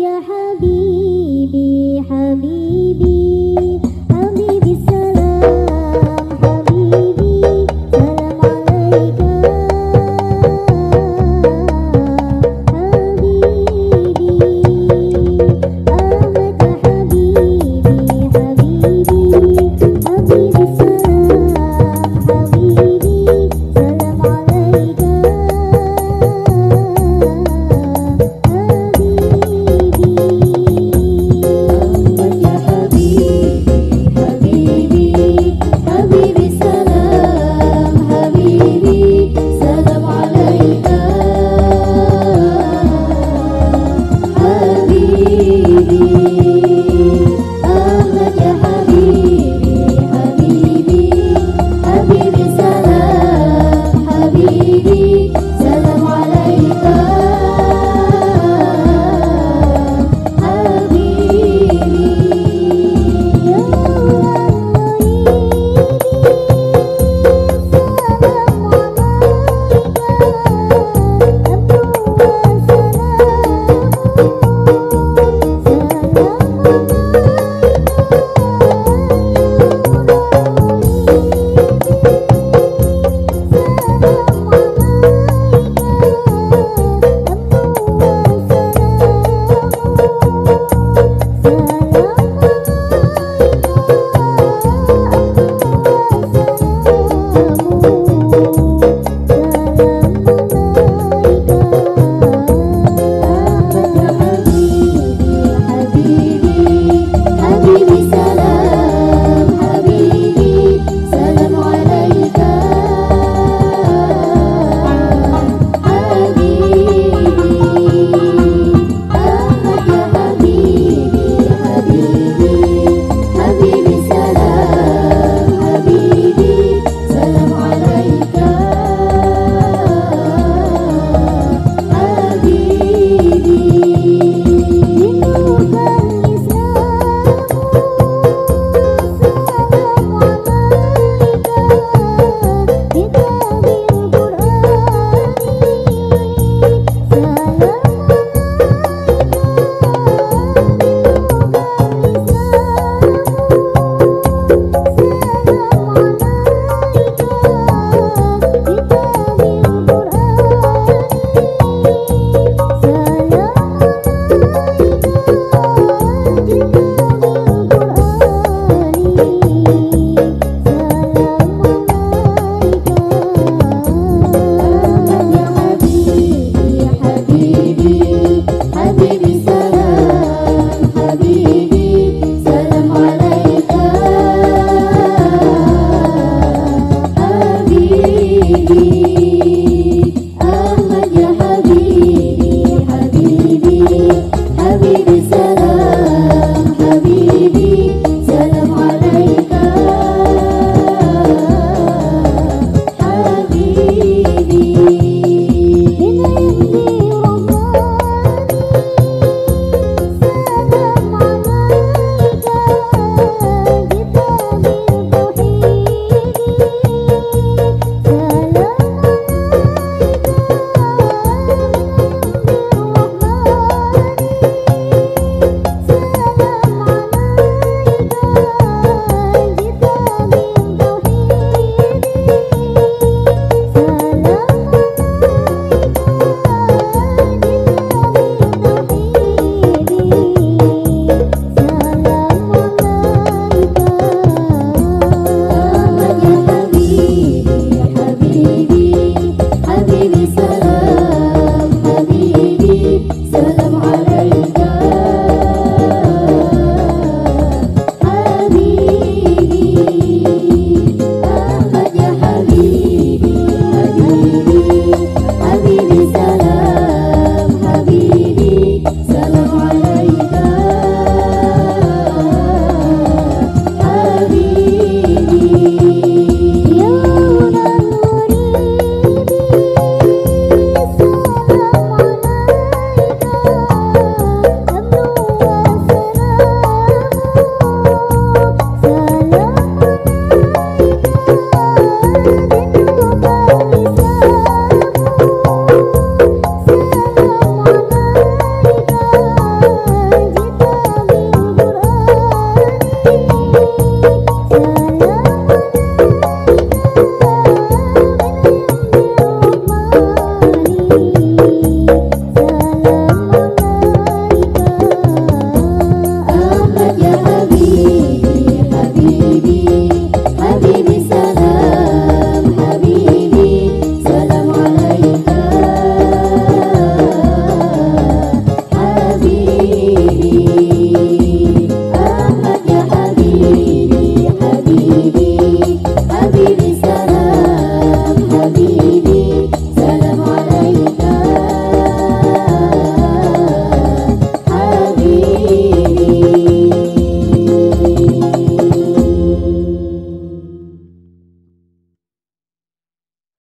يا حبيبي حبيبي.